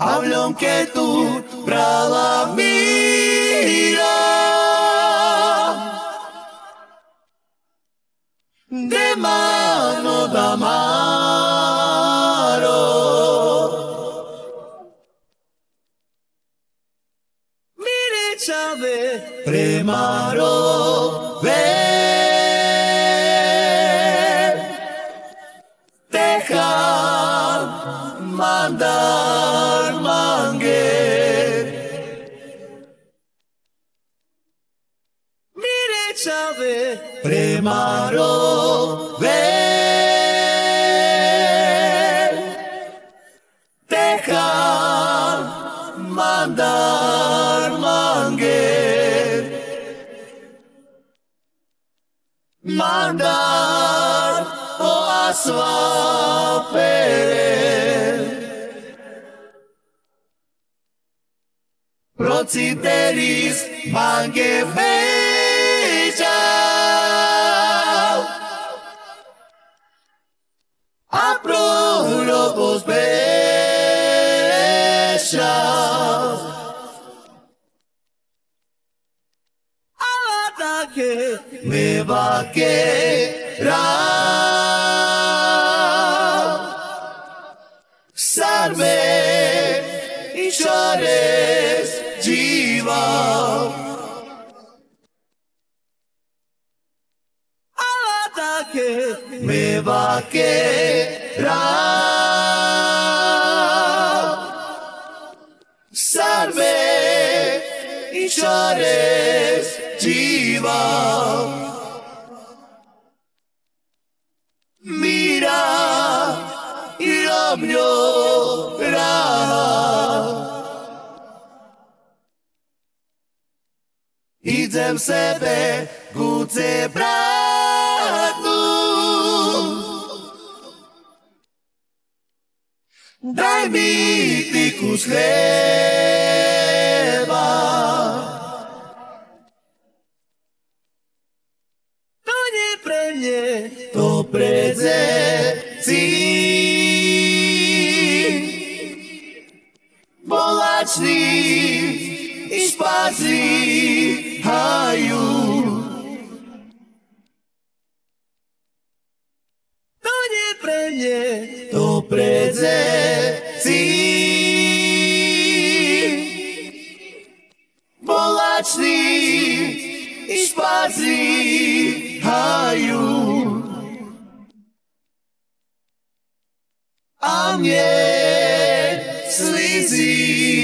Hablo que tú brava Mire chave premaro ver Deja mandar manguer. Mire chave premaro ver Deja mandar Mandar o asvaper Prociteris mangue beja Apro lobos beja Ataque me va a quedar Salve y llores jiva. Ataque me va a quedar Salve y llores Mira y lo llora Idem sebe guce bratu. Daj mi tikus chleba Bolacni i spazi haju. To nie pre mnie, to pre dzeci. Bolacni i spazi haju. na mnie slizice.